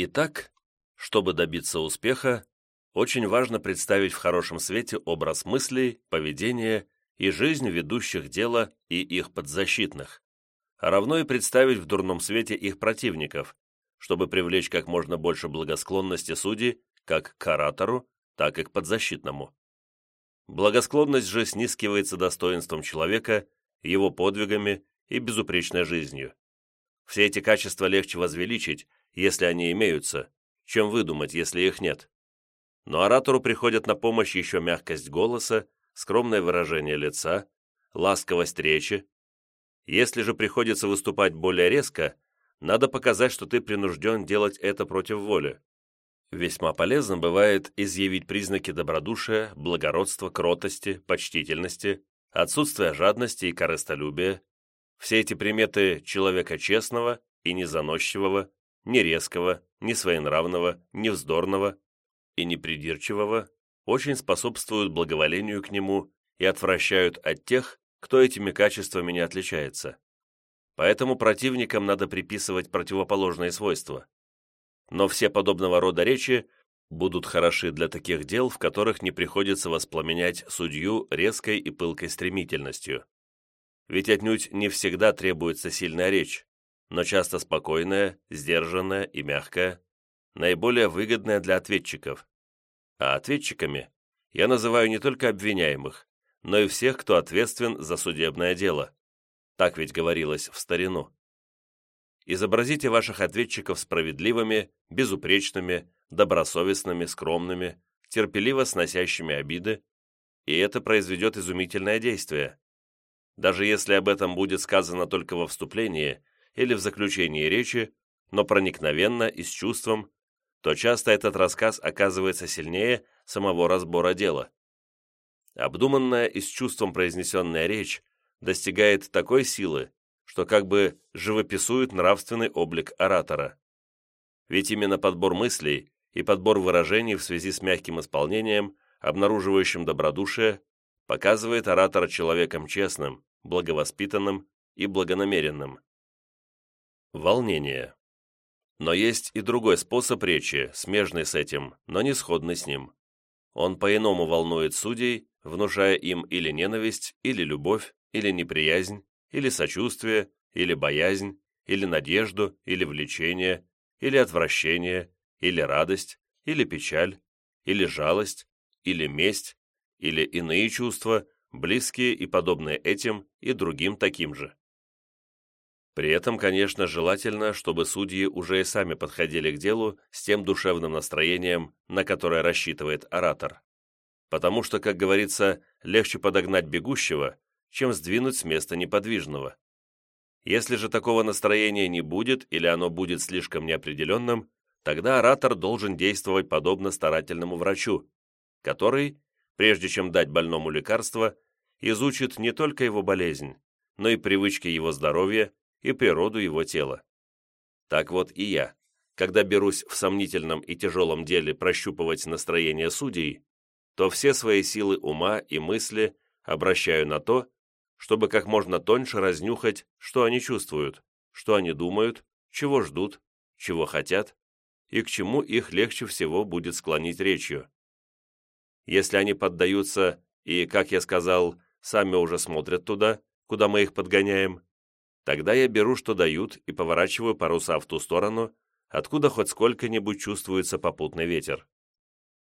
Итак, чтобы добиться успеха, очень важно представить в хорошем свете образ мыслей, поведения и жизнь ведущих дела и их подзащитных, а равно и представить в дурном свете их противников, чтобы привлечь как можно больше благосклонности судей как к оратору, так и к подзащитному. Благосклонность же снискивается достоинством человека, его подвигами и безупречной жизнью. Все эти качества легче возвеличить, если они имеются, чем выдумать, если их нет. Но оратору приходят на помощь еще мягкость голоса, скромное выражение лица, ласковость речи. Если же приходится выступать более резко, надо показать, что ты принужден делать это против воли. Весьма полезно бывает изъявить признаки добродушия, благородства, кротости, почтительности, отсутствия жадности и корыстолюбия. Все эти приметы человека честного и незаносчивого, не резкого, не своенравного, не вздорного и непридирчивого очень способствуют благоволению к нему и отвращают от тех, кто этими качествами не отличается. Поэтому противникам надо приписывать противоположные свойства. Но все подобного рода речи будут хороши для таких дел, в которых не приходится воспламенять судью резкой и пылкой стремительностью. Ведь отнюдь не всегда требуется сильная речь, но часто спокойная, сдержанная и мягкая, наиболее выгодная для ответчиков. А ответчиками я называю не только обвиняемых, но и всех, кто ответственен за судебное дело. Так ведь говорилось в старину. Изобразите ваших ответчиков справедливыми, безупречными, добросовестными, скромными, терпеливо сносящими обиды, и это произведет изумительное действие. Даже если об этом будет сказано только во вступлении или в заключении речи, но проникновенно и с чувством, то часто этот рассказ оказывается сильнее самого разбора дела. Обдуманная и с чувством произнесенная речь достигает такой силы, что как бы живописует нравственный облик оратора. Ведь именно подбор мыслей и подбор выражений в связи с мягким исполнением, обнаруживающим добродушие, показывает оратора человеком честным, благовоспитанным и благонамеренным. Волнение. Но есть и другой способ речи, смежный с этим, но не сходный с ним. Он по-иному волнует судей, внушая им или ненависть, или любовь, или неприязнь, или сочувствие, или боязнь, или надежду, или влечение, или отвращение, или радость, или печаль, или жалость, или месть, или иные чувства, близкие и подобные этим и другим таким же. При этом, конечно, желательно, чтобы судьи уже и сами подходили к делу с тем душевным настроением, на которое рассчитывает оратор. Потому что, как говорится, легче подогнать бегущего, чем сдвинуть с места неподвижного. Если же такого настроения не будет или оно будет слишком неопределенным, тогда оратор должен действовать подобно старательному врачу, который, прежде чем дать больному лекарство, изучит не только его болезнь, но и привычки его здоровья и природу его тела. Так вот и я, когда берусь в сомнительном и тяжелом деле прощупывать настроение судей, то все свои силы ума и мысли обращаю на то, чтобы как можно тоньше разнюхать, что они чувствуют, что они думают, чего ждут, чего хотят и к чему их легче всего будет склонить речью. Если они поддаются и, как я сказал, сами уже смотрят туда, куда мы их подгоняем, тогда я беру, что дают, и поворачиваю паруса в ту сторону, откуда хоть сколько-нибудь чувствуется попутный ветер.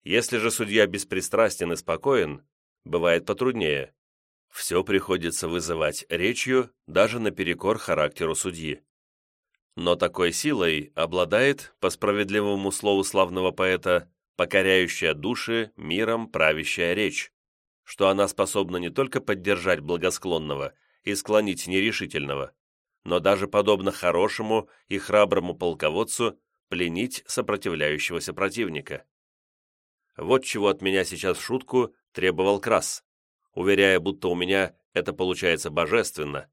Если же судья беспристрастен и спокоен, бывает потруднее, все приходится вызывать речью, даже наперекор характеру судьи. Но такой силой обладает, по справедливому слову славного поэта, покоряющая души миром правящая речь, что она способна не только поддержать благосклонного и склонить нерешительного, но даже, подобно хорошему и храброму полководцу, пленить сопротивляющегося противника. Вот чего от меня сейчас в шутку требовал Крас уверяя, будто у меня это получается божественно,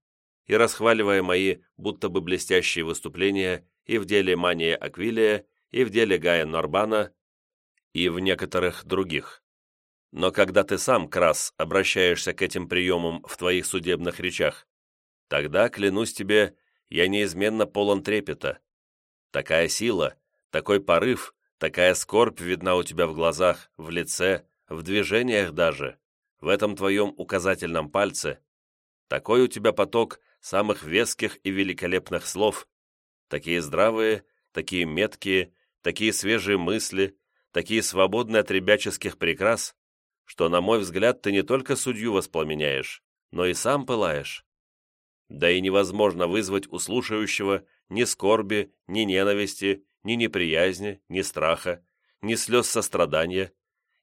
и расхваливая мои будто бы блестящие выступления и в деле Мания Аквилия, и в деле Гая Норбана, и в некоторых других. Но когда ты сам, Крас, обращаешься к этим приемам в твоих судебных речах, тогда, клянусь тебе, я неизменно полон трепета. Такая сила, Такой порыв, такая скорбь видна у тебя в глазах, в лице, в движениях даже, в этом твоем указательном пальце. Такой у тебя поток самых веских и великолепных слов, такие здравые, такие меткие, такие свежие мысли, такие свободные от ребяческих прикрас, что, на мой взгляд, ты не только судью воспламеняешь, но и сам пылаешь. Да и невозможно вызвать у слушающего ни скорби, ни ненависти, ни неприязни, ни страха, ни слез сострадания,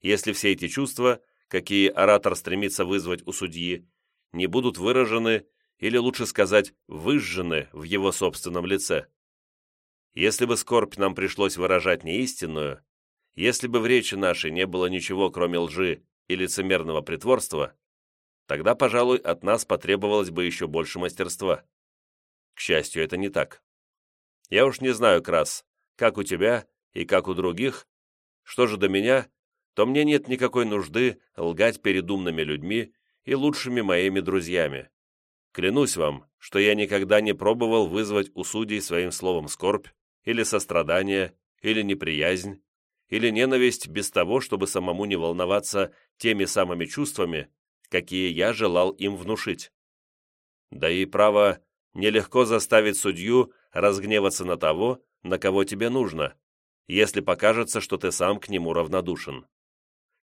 если все эти чувства, какие оратор стремится вызвать у судьи, не будут выражены, или лучше сказать, выжжены в его собственном лице. Если бы скорбь нам пришлось выражать неистинную, если бы в речи нашей не было ничего, кроме лжи и лицемерного притворства, тогда, пожалуй, от нас потребовалось бы еще больше мастерства. К счастью, это не так. Я уж не знаю, Крас, как у тебя и как у других, что же до меня, то мне нет никакой нужды лгать перед умными людьми и лучшими моими друзьями. Клянусь вам, что я никогда не пробовал вызвать у судей своим словом скорбь, или сострадание, или неприязнь, или ненависть без того, чтобы самому не волноваться теми самыми чувствами, какие я желал им внушить. Да и право, нелегко заставить судью разгневаться на того, на кого тебе нужно, если покажется, что ты сам к нему равнодушен.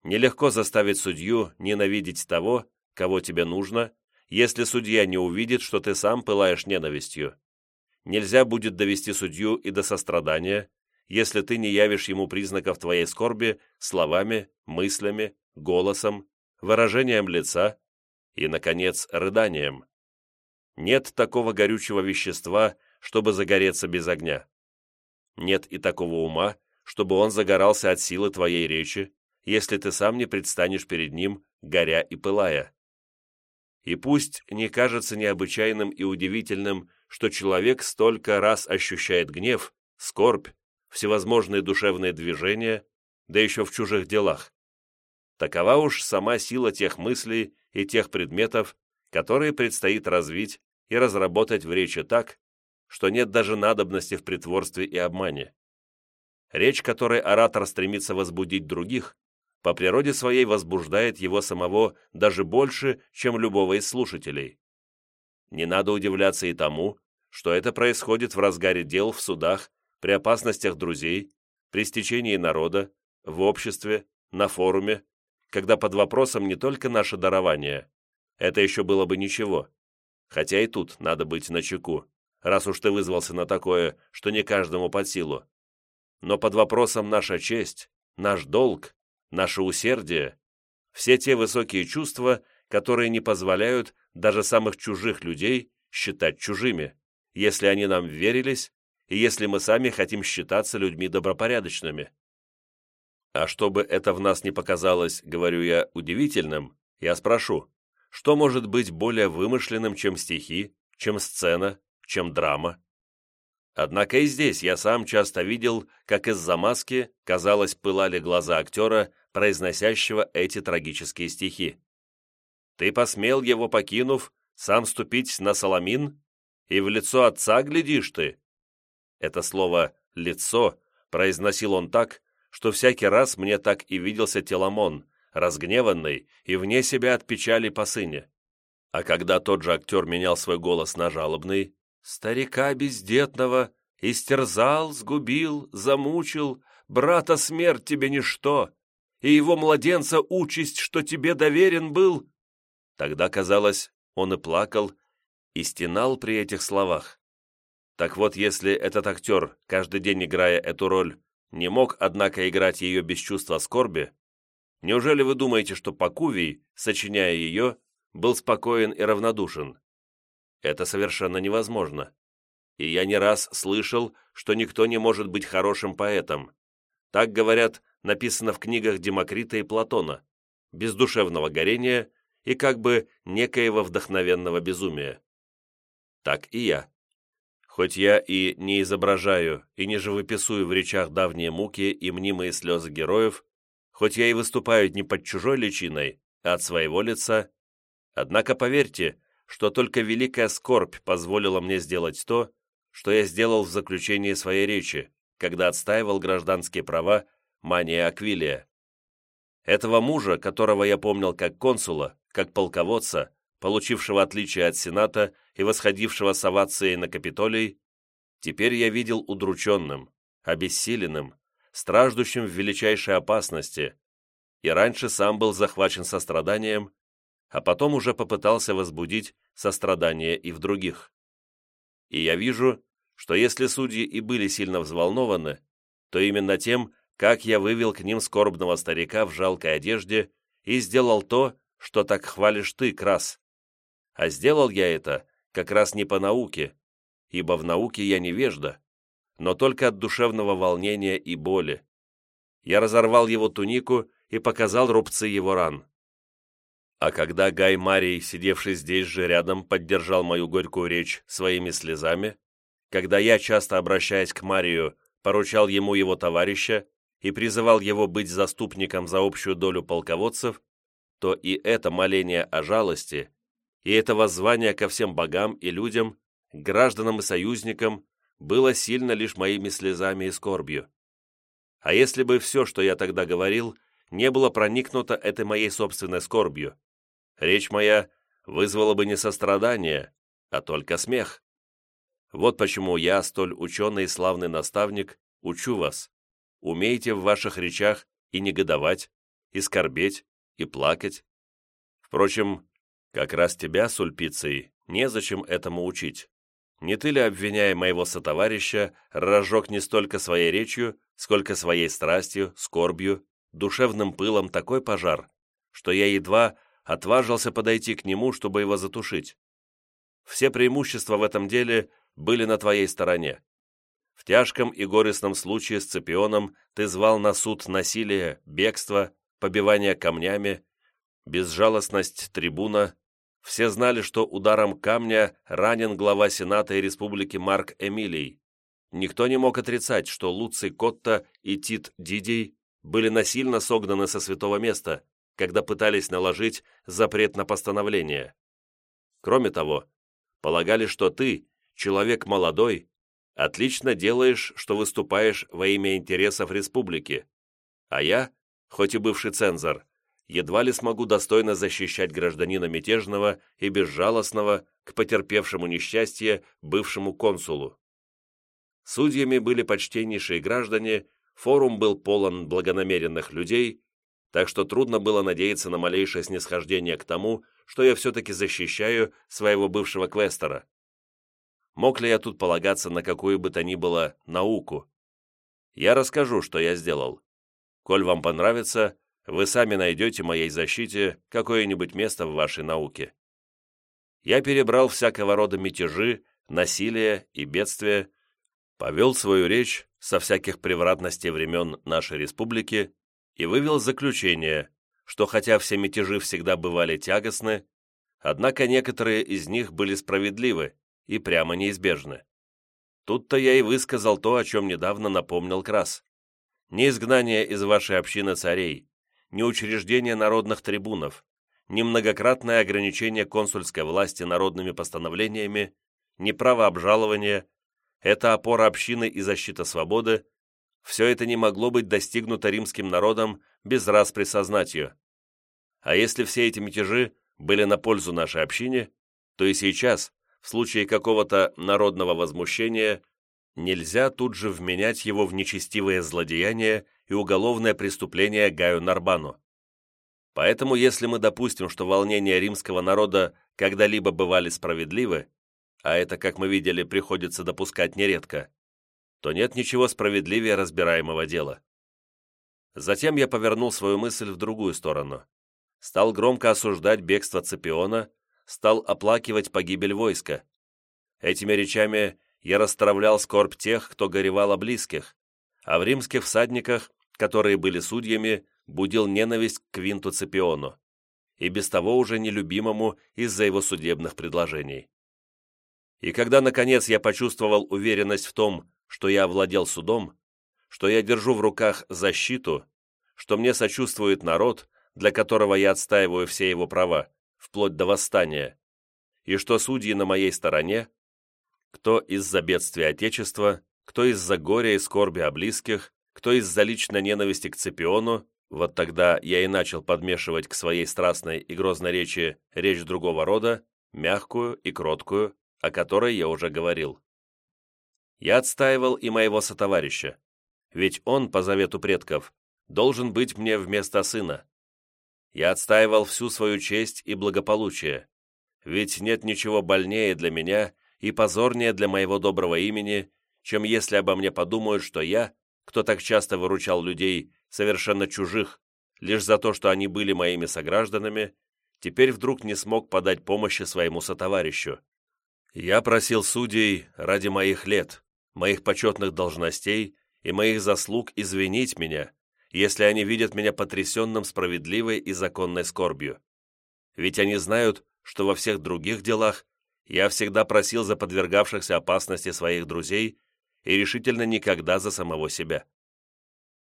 Нелегко заставить судью ненавидеть того, кого тебе нужно, если судья не увидит, что ты сам пылаешь ненавистью. Нельзя будет довести судью и до сострадания, если ты не явишь ему признаков твоей скорби словами, мыслями, голосом, выражением лица и, наконец, рыданием. Нет такого горючего вещества, чтобы загореться без огня. Нет и такого ума, чтобы он загорался от силы твоей речи, если ты сам не предстанешь перед ним, горя и пылая. И пусть не кажется необычайным и удивительным, что человек столько раз ощущает гнев, скорбь, всевозможные душевные движения, да еще в чужих делах. Такова уж сама сила тех мыслей и тех предметов, которые предстоит развить и разработать в речи так, что нет даже надобности в притворстве и обмане. Речь, которой оратор стремится возбудить других, по природе своей возбуждает его самого даже больше, чем любого из слушателей. Не надо удивляться и тому, что это происходит в разгаре дел в судах, при опасностях друзей, при стечении народа, в обществе, на форуме, когда под вопросом не только наше дарование, это еще было бы ничего, хотя и тут надо быть начеку, раз уж ты вызвался на такое, что не каждому под силу, но под вопросом наша честь, наш долг, наше усердие, все те высокие чувства, которые не позволяют даже самых чужих людей считать чужими, если они нам верились если мы сами хотим считаться людьми добропорядочными. А чтобы это в нас не показалось, говорю я, удивительным, я спрошу, что может быть более вымышленным, чем стихи, чем сцена, чем драма? Однако и здесь я сам часто видел, как из-за маски, казалось, пылали глаза актера, произносящего эти трагические стихи. «Ты посмел его, покинув, сам ступить на Соломин? И в лицо отца глядишь ты?» Это слово «лицо» произносил он так, что всякий раз мне так и виделся Теламон, разгневанный и вне себя от печали по сыне. А когда тот же актер менял свой голос на жалобный, «Старика бездетного истерзал, сгубил, замучил, брата смерть тебе ничто, и его младенца участь, что тебе доверен был». Тогда, казалось, он и плакал, и стенал при этих словах. Так вот, если этот актер, каждый день играя эту роль, не мог, однако, играть ее без чувства скорби, неужели вы думаете, что Пакувий, сочиняя ее, был спокоен и равнодушен? Это совершенно невозможно. И я не раз слышал, что никто не может быть хорошим поэтом. Так, говорят, написано в книгах Демокрита и Платона, без душевного горения и как бы некоего вдохновенного безумия. Так и я. Хоть я и не изображаю и не живописую в речах давние муки и мнимые слезы героев, хоть я и выступаю не под чужой личиной, а от своего лица, однако поверьте, что только великая скорбь позволила мне сделать то, что я сделал в заключении своей речи, когда отстаивал гражданские права Мания Аквилия. Этого мужа, которого я помнил как консула, как полководца, получившего отличие от Сената и восходившего с овацией на Капитолий, теперь я видел удрученным, обессиленным, страждущим в величайшей опасности, и раньше сам был захвачен состраданием, а потом уже попытался возбудить сострадание и в других. И я вижу, что если судьи и были сильно взволнованы, то именно тем, как я вывел к ним скорбного старика в жалкой одежде и сделал то, что так хвалишь ты, Крас. А сделал я это как раз не по науке, ибо в науке я невежда, но только от душевного волнения и боли. Я разорвал его тунику и показал рубцы его ран. А когда Гай Марий, сидевший здесь же рядом, поддержал мою горькую речь своими слезами, когда я, часто обращаясь к Марию, поручал ему его товарища и призывал его быть заступником за общую долю полководцев, то и это моление о жалости, и это воззвание ко всем богам и людям, гражданам и союзникам, было сильно лишь моими слезами и скорбью. А если бы все, что я тогда говорил, не было проникнуто этой моей собственной скорбью, речь моя вызвала бы не сострадание, а только смех. Вот почему я, столь ученый и славный наставник, учу вас. Умейте в ваших речах и негодовать, и скорбеть, и плакать. Впрочем, как раз тебя, Сульпицей, незачем этому учить. Не ты ли, обвиняя моего сотоварища, разжег не столько своей речью, сколько своей страстью, скорбью, душевным пылом такой пожар, что я едва отважился подойти к нему, чтобы его затушить. Все преимущества в этом деле были на твоей стороне. В тяжком и горестном случае с Цепионом ты звал на суд насилие, бегство, побивание камнями, безжалостность трибуна. Все знали, что ударом камня ранен глава Сената и Республики Марк Эмилий. Никто не мог отрицать, что Луций Котта и Тит Дидий были насильно согнаны со святого места, когда пытались наложить запрет на постановление. Кроме того, полагали, что ты, человек молодой, отлично делаешь, что выступаешь во имя интересов республики, а я, хоть и бывший цензор, едва ли смогу достойно защищать гражданина мятежного и безжалостного к потерпевшему несчастье бывшему консулу. Судьями были почтеннейшие граждане, форум был полон благонамеренных людей, так что трудно было надеяться на малейшее снисхождение к тому, что я все-таки защищаю своего бывшего квестера. Мог ли я тут полагаться на какую бы то ни было науку? Я расскажу, что я сделал. Коль вам понравится, вы сами найдете моей защите какое-нибудь место в вашей науке. Я перебрал всякого рода мятежи, насилие и бедствия, повел свою речь со всяких превратностей времен нашей республики и вывел заключение, что хотя все мятежи всегда бывали тягостны, однако некоторые из них были справедливы и прямо неизбежны. Тут-то я и высказал то, о чем недавно напомнил Крас. Не изгнание из вашей общины царей, не учреждение народных трибунов, не многократное ограничение консульской власти народными постановлениями, не право обжалования, это опора общины и защита свободы, все это не могло быть достигнуто римским народом без распри сознатию. А если все эти мятежи были на пользу нашей общине, то и сейчас, в случае какого-то народного возмущения, нельзя тут же вменять его в нечестивые злодеяния и уголовное преступление Гаю Нарбану. Поэтому, если мы допустим, что волнения римского народа когда-либо бывали справедливы, а это, как мы видели, приходится допускать нередко, то нет ничего справедливее разбираемого дела. Затем я повернул свою мысль в другую сторону. Стал громко осуждать бегство Цепиона, стал оплакивать погибель войска. Этими речами я расстравлял скорбь тех, кто горевал о близких, а в римских всадниках, которые были судьями, будил ненависть к Квинту Цепиону, и без того уже нелюбимому из-за его судебных предложений. И когда, наконец, я почувствовал уверенность в том, что я овладел судом, что я держу в руках защиту, что мне сочувствует народ, для которого я отстаиваю все его права, вплоть до восстания, и что судьи на моей стороне, кто из-за бедствия Отечества, кто из-за горя и скорби о близких, кто из-за личной ненависти к Цепиону, вот тогда я и начал подмешивать к своей страстной и грозной речи речь другого рода, мягкую и кроткую, о которой я уже говорил. Я отстаивал и моего сотоварища, ведь он, по завету предков, должен быть мне вместо сына. Я отстаивал всю свою честь и благополучие, ведь нет ничего больнее для меня и позорнее для моего доброго имени, чем если обо мне подумают, что я, кто так часто выручал людей, совершенно чужих, лишь за то, что они были моими согражданами, теперь вдруг не смог подать помощи своему сотоварищу. Я просил судей ради моих лет, моих почетных должностей и моих заслуг извинить меня, если они видят меня потрясенным справедливой и законной скорбью. Ведь они знают, что во всех других делах я всегда просил за подвергавшихся опасности своих друзей и решительно никогда за самого себя.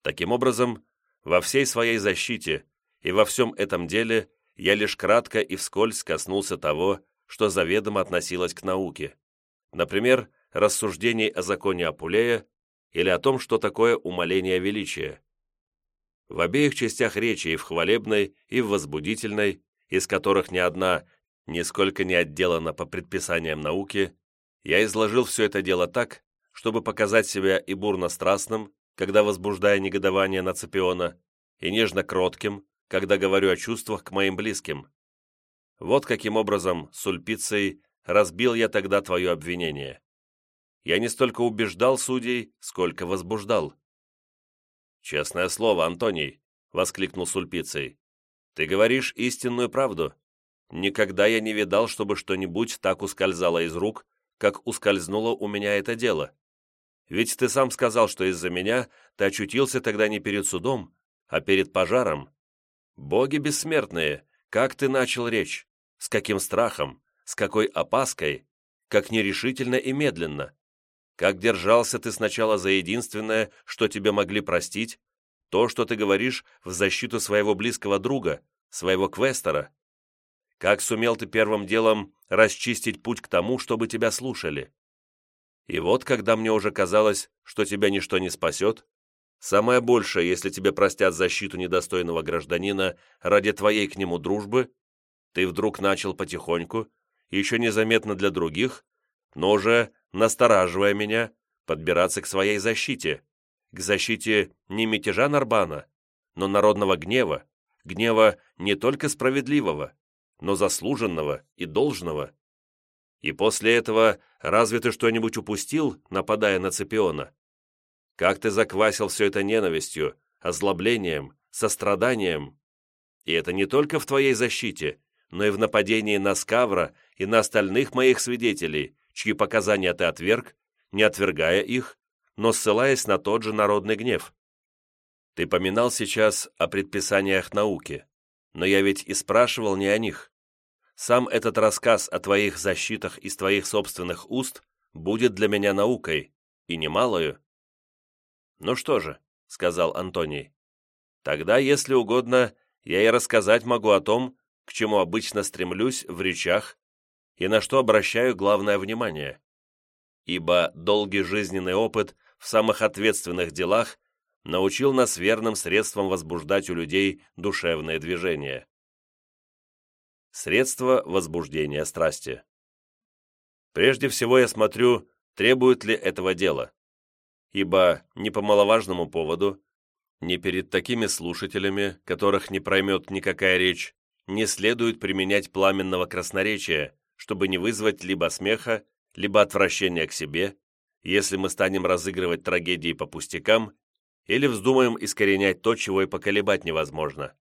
Таким образом, во всей своей защите и во всем этом деле я лишь кратко и вскользь коснулся того, что заведомо относилось к науке. Например, рассуждений о законе Апулея или о том, что такое умоление величия. В обеих частях речи, и в хвалебной, и в возбудительной, из которых ни одна нисколько не отделана по предписаниям науки, я изложил все это дело так, чтобы показать себя и бурно-страстным, когда возбуждая негодование на Цепиона, и нежно-кротким, когда говорю о чувствах к моим близким. Вот каким образом, с разбил я тогда твое обвинение. Я не столько убеждал судей, сколько возбуждал. «Честное слово, Антоний», — воскликнул Сульпицей, — «ты говоришь истинную правду. Никогда я не видал, чтобы что-нибудь так ускользало из рук, как ускользнуло у меня это дело. Ведь ты сам сказал, что из-за меня ты очутился тогда не перед судом, а перед пожаром. Боги бессмертные, как ты начал речь? С каким страхом? С какой опаской? Как нерешительно и медленно? Как держался ты сначала за единственное, что тебе могли простить, то, что ты говоришь в защиту своего близкого друга, своего квестера? Как сумел ты первым делом расчистить путь к тому, чтобы тебя слушали? И вот, когда мне уже казалось, что тебя ничто не спасет, самое большее, если тебе простят защиту недостойного гражданина ради твоей к нему дружбы, ты вдруг начал потихоньку, еще незаметно для других, но уже, настораживая меня, подбираться к своей защите, к защите не мятежа Нарбана, но народного гнева, гнева не только справедливого, но заслуженного и должного. И после этого разве ты что-нибудь упустил, нападая на Цепиона? Как ты заквасил все это ненавистью, озлоблением, состраданием? И это не только в твоей защите, но и в нападении на Скавра и на остальных моих свидетелей, чьи показания ты отверг, не отвергая их, но ссылаясь на тот же народный гнев. Ты поминал сейчас о предписаниях науки, но я ведь и спрашивал не о них. Сам этот рассказ о твоих защитах из твоих собственных уст будет для меня наукой, и немалою». «Ну что же», — сказал Антоний, — «тогда, если угодно, я и рассказать могу о том, к чему обычно стремлюсь в речах и на что обращаю главное внимание. Ибо долгий жизненный опыт в самых ответственных делах научил нас верным средством возбуждать у людей душевные движения. Средство возбуждения страсти. Прежде всего я смотрю, требует ли этого дела. Ибо не по маловажному поводу, не перед такими слушателями, которых не проймет никакая речь, не следует применять пламенного красноречия, чтобы не вызвать либо смеха, либо отвращения к себе, если мы станем разыгрывать трагедии по пустякам или вздумаем искоренять то, чего и поколебать невозможно.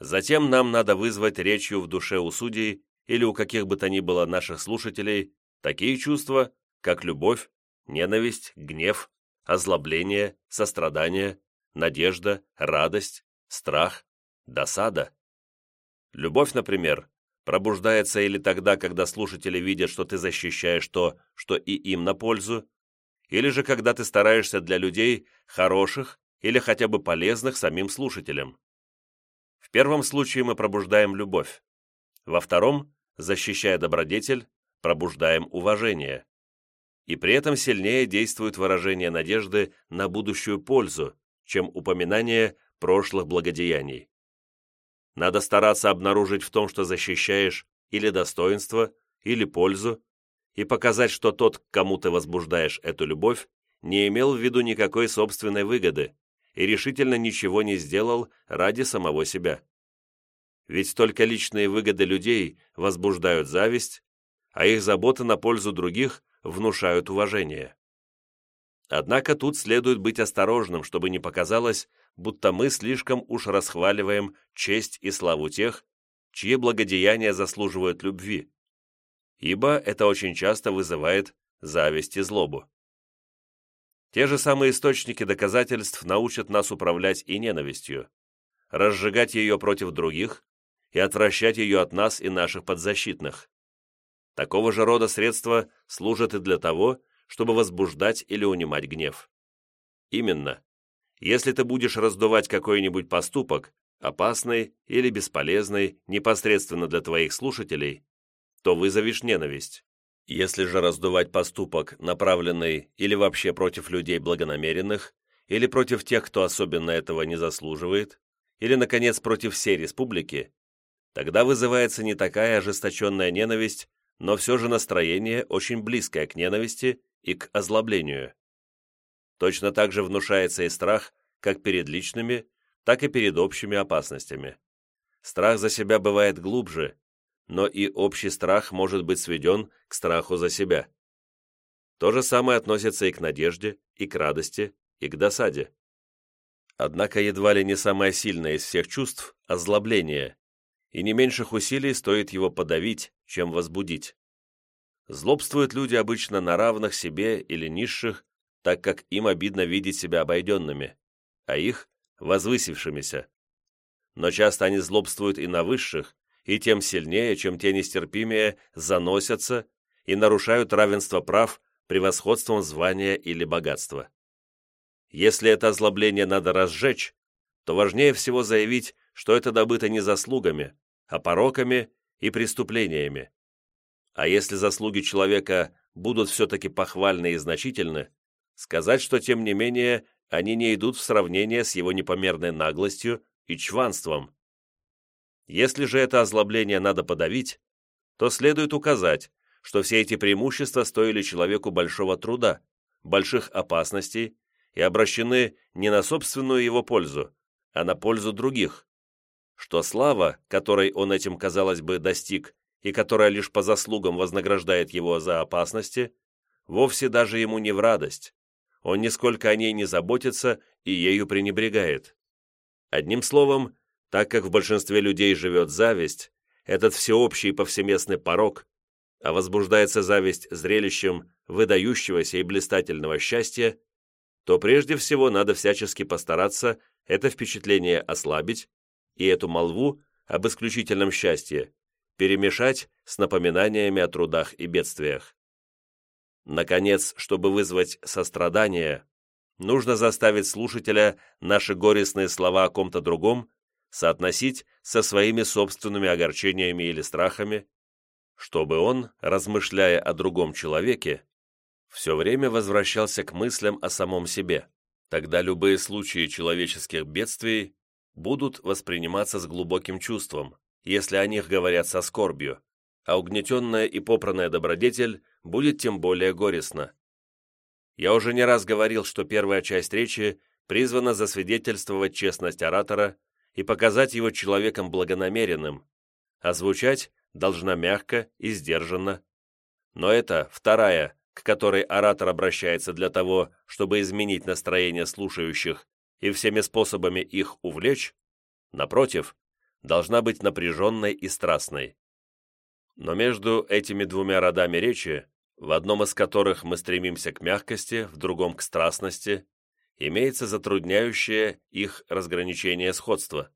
Затем нам надо вызвать речью в душе у судей или у каких бы то ни было наших слушателей такие чувства, как любовь, ненависть, гнев, озлобление, сострадание, надежда, радость, страх, досада. Любовь, например, пробуждается или тогда, когда слушатели видят, что ты защищаешь то, что и им на пользу, или же когда ты стараешься для людей хороших или хотя бы полезных самим слушателям. В первом случае мы пробуждаем любовь. Во втором, защищая добродетель, пробуждаем уважение. и при этом сильнее действует выражение надежды на будущую пользу, чем упоминание прошлых благодеяний. Надо стараться обнаружить в том, что защищаешь, или достоинство, или пользу, и показать, что тот, к кому ты возбуждаешь эту любовь, не имел в виду никакой собственной выгоды и решительно ничего не сделал ради самого себя. Ведь только личные выгоды людей возбуждают зависть, а их заботы на пользу других внушают уважение. Однако тут следует быть осторожным, чтобы не показалось, будто мы слишком уж расхваливаем честь и славу тех, чьи благодеяния заслуживают любви, ибо это очень часто вызывает зависть и злобу. Те же самые источники доказательств научат нас управлять и ненавистью, разжигать ее против других и отвращать ее от нас и наших подзащитных. Такого же рода средства служат и для того, чтобы возбуждать или унимать гнев. Именно, если ты будешь раздувать какой-нибудь поступок, опасный или бесполезный непосредственно для твоих слушателей, то вызовешь ненависть. Если же раздувать поступок, направленный или вообще против людей благонамеренных, или против тех, кто особенно этого не заслуживает, или, наконец, против всей республики, тогда вызывается не такая ожесточенная ненависть, но все же настроение очень близкое к ненависти и к озлоблению. Точно так же внушается и страх как перед личными, так и перед общими опасностями. Страх за себя бывает глубже, но и общий страх может быть сведен к страху за себя. То же самое относится и к надежде, и к радости, и к досаде. Однако едва ли не самое сильное из всех чувств – озлобление, и не меньших усилий стоит его подавить, чем возбудить. Злобствуют люди обычно на равных себе или низших, так как им обидно видеть себя обойденными, а их – возвысившимися. Но часто они злобствуют и на высших, и тем сильнее, чем те нестерпимее заносятся и нарушают равенство прав превосходством звания или богатства. Если это озлобление надо разжечь, то важнее всего заявить, что это добыто не заслугами, а пороками и преступлениями. А если заслуги человека будут все-таки похвальны и значительны, сказать, что тем не менее они не идут в сравнение с его непомерной наглостью и чванством. Если же это озлобление надо подавить, то следует указать, что все эти преимущества стоили человеку большого труда, больших опасностей и обращены не на собственную его пользу, а на пользу других, что слава, которой он этим, казалось бы, достиг, и которая лишь по заслугам вознаграждает его за опасности, вовсе даже ему не в радость. Он нисколько о ней не заботится и ею пренебрегает. Одним словом, так как в большинстве людей живет зависть, этот всеобщий и повсеместный порог, а возбуждается зависть зрелищем выдающегося и блистательного счастья, то прежде всего надо всячески постараться это впечатление ослабить и эту молву об исключительном счастье перемешать с напоминаниями о трудах и бедствиях. Наконец, чтобы вызвать сострадание, нужно заставить слушателя наши горестные слова о ком-то другом соотносить со своими собственными огорчениями или страхами, чтобы он, размышляя о другом человеке, все время возвращался к мыслям о самом себе. Тогда любые случаи человеческих бедствий будут восприниматься с глубоким чувством, если о них говорят со скорбью, а угнетенная и попранная добродетель будет тем более горестна. Я уже не раз говорил, что первая часть речи призвана засвидетельствовать честность оратора и показать его человеком благонамеренным, а звучать должна мягко и сдержанно. Но это вторая, к которой оратор обращается для того, чтобы изменить настроение слушающих и всеми способами их увлечь, напротив, должна быть напряженной и страстной. Но между этими двумя родами речи, в одном из которых мы стремимся к мягкости, в другом к страстности, имеется затрудняющее их разграничение сходства.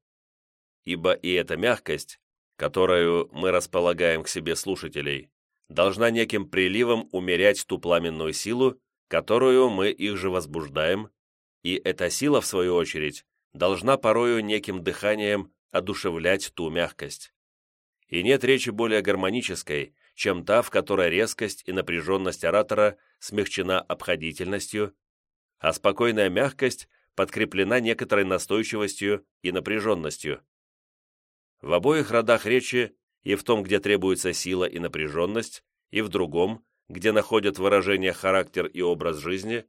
Ибо и эта мягкость, которую мы располагаем к себе слушателей, должна неким приливом умерять ту пламенную силу, которую мы их же возбуждаем, и эта сила, в свою очередь, должна порою неким дыханием одушевлять ту мягкость. И нет речи более гармонической, чем та, в которой резкость и напряженность оратора смягчена обходительностью, а спокойная мягкость подкреплена некоторой настойчивостью и напряженностью. В обоих родах речи, и в том, где требуется сила и напряженность, и в другом, где находят выражение характер и образ жизни,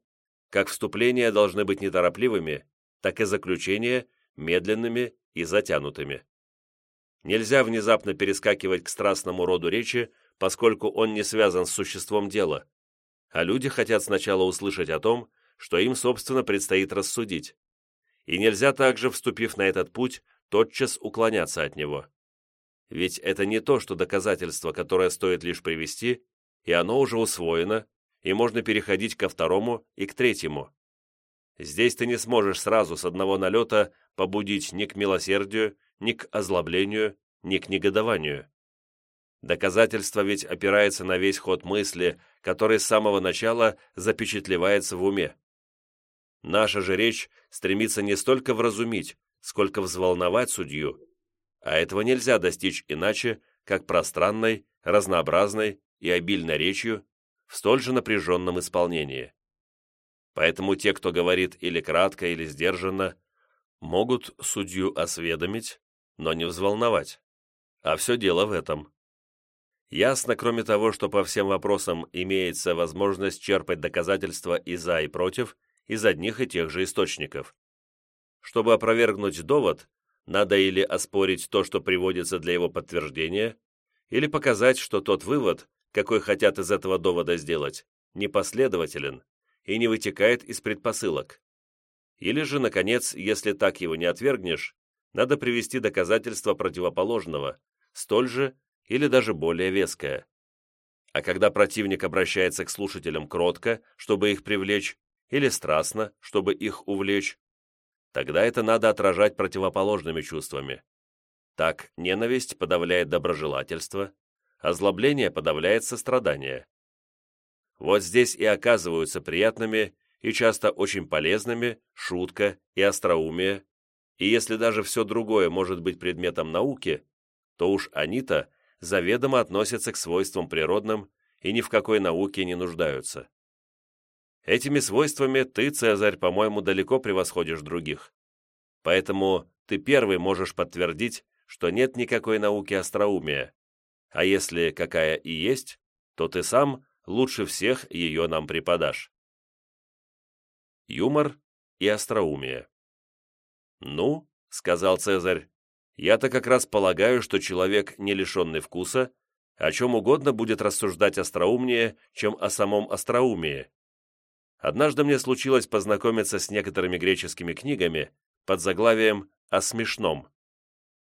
как вступления должны быть неторопливыми, так и заключения медленными и затянутыми. Нельзя внезапно перескакивать к страстному роду речи, поскольку он не связан с существом дела, а люди хотят сначала услышать о том, что им, собственно, предстоит рассудить. И нельзя также, вступив на этот путь, тотчас уклоняться от него. Ведь это не то, что доказательство, которое стоит лишь привести, и оно уже усвоено, и можно переходить ко второму и к третьему. Здесь ты не сможешь сразу с одного налета побудить ни к милосердию, ни к озлоблению, ни к негодованию. Доказательство ведь опирается на весь ход мысли, который с самого начала запечатлевается в уме. Наша же речь стремится не столько вразумить, сколько взволновать судью, а этого нельзя достичь иначе, как пространной, разнообразной и обильной речью в столь же напряженном исполнении. Поэтому те, кто говорит или кратко, или сдержанно, могут судью осведомить, но не взволновать. А все дело в этом. Ясно, кроме того, что по всем вопросам имеется возможность черпать доказательства и за, и против из одних и тех же источников. Чтобы опровергнуть довод, надо или оспорить то, что приводится для его подтверждения, или показать, что тот вывод, какой хотят из этого довода сделать, непоследователен и не вытекает из предпосылок. Или же, наконец, если так его не отвергнешь, надо привести доказательство противоположного, столь же или даже более веское. А когда противник обращается к слушателям кротко, чтобы их привлечь, или страстно, чтобы их увлечь, тогда это надо отражать противоположными чувствами. Так ненависть подавляет доброжелательство, озлобление подавляет сострадание. Вот здесь и оказываются приятными и часто очень полезными шутка и остроумие, и если даже все другое может быть предметом науки, то уж они-то заведомо относятся к свойствам природным и ни в какой науке не нуждаются. Этими свойствами ты, Цезарь, по-моему, далеко превосходишь других. Поэтому ты первый можешь подтвердить, что нет никакой науки остроумия, а если какая и есть, то ты сам лучше всех ее нам преподашь. Юмор и остроумие. «Ну, — сказал Цезарь, — я-то как раз полагаю, что человек, не лишенный вкуса, о чем угодно будет рассуждать остроумнее, чем о самом остроумии. Однажды мне случилось познакомиться с некоторыми греческими книгами под заглавием «О смешном».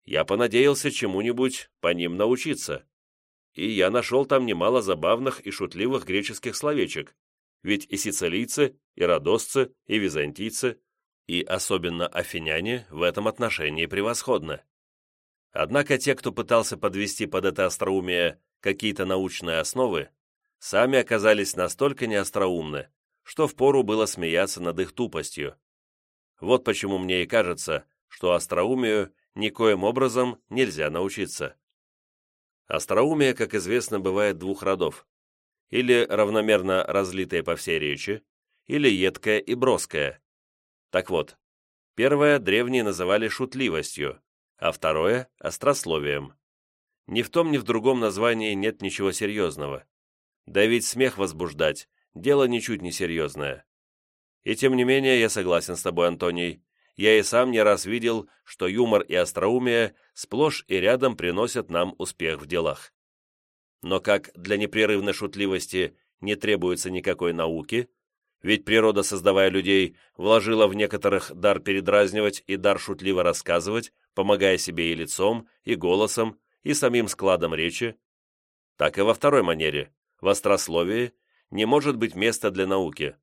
Я понадеялся чему-нибудь по ним научиться и я нашел там немало забавных и шутливых греческих словечек, ведь и сицилийцы, и родосцы, и византийцы, и особенно афиняне в этом отношении превосходны. Однако те, кто пытался подвести под это остроумие какие-то научные основы, сами оказались настолько неостроумны, что впору было смеяться над их тупостью. Вот почему мне и кажется, что остроумию никоим образом нельзя научиться. Остроумие, как известно, бывает двух родов. Или равномерно разлитое по всей речи, или едкое и броское. Так вот, первое древние называли шутливостью, а второе – острословием. Ни в том, ни в другом названии нет ничего серьезного. Да ведь смех возбуждать – дело ничуть не серьезное. И тем не менее я согласен с тобой, Антоний, я и сам не раз видел, что юмор и остроумие сплошь и рядом приносят нам успех в делах. Но как для непрерывной шутливости не требуется никакой науки, ведь природа, создавая людей, вложила в некоторых дар передразнивать и дар шутливо рассказывать, помогая себе и лицом, и голосом, и самим складом речи, так и во второй манере, в острословии, не может быть места для науки.